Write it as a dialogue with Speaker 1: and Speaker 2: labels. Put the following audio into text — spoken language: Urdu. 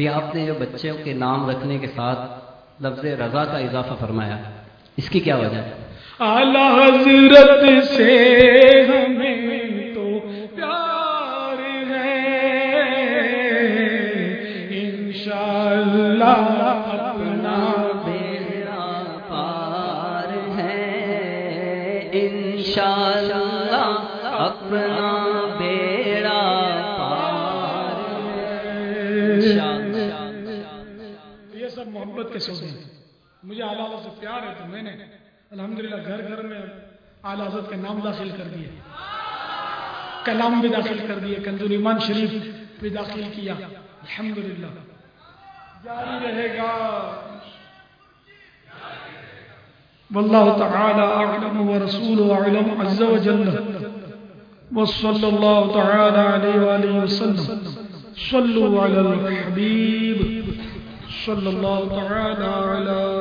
Speaker 1: ابھی آپ نے جو بچوں کے نام رکھنے کے ساتھ لفظ رضا کا اضافہ فرمایا، اس کی کیا وجہ؟ ہے
Speaker 2: اعلی حضرت سے ہمیں تو پیار ہے۔ انشاءاللہ اپنا
Speaker 1: بیڑا پار ہے۔ انشاءاللہ اپنا بیڑا پار ہے۔
Speaker 2: سب محبت کے سودے ہیں۔ مجھے اعلیٰ حضرت سے پیار ہے تو میں نے الحمدللہ گھر گھر میں اعلیٰ حضرت کے نام داخل کر دیے۔ کلام بھی داخل کر دیے کنزول ایمان شریف بھی داخل کیا۔ الحمدللہ۔ جاری رہے گا۔ والله تعالى أعلم ورسوله أعلم عز وجل وصلى الله تعالى عليه وآله وسلم صلوا على الحبيب صلى الله تعالى على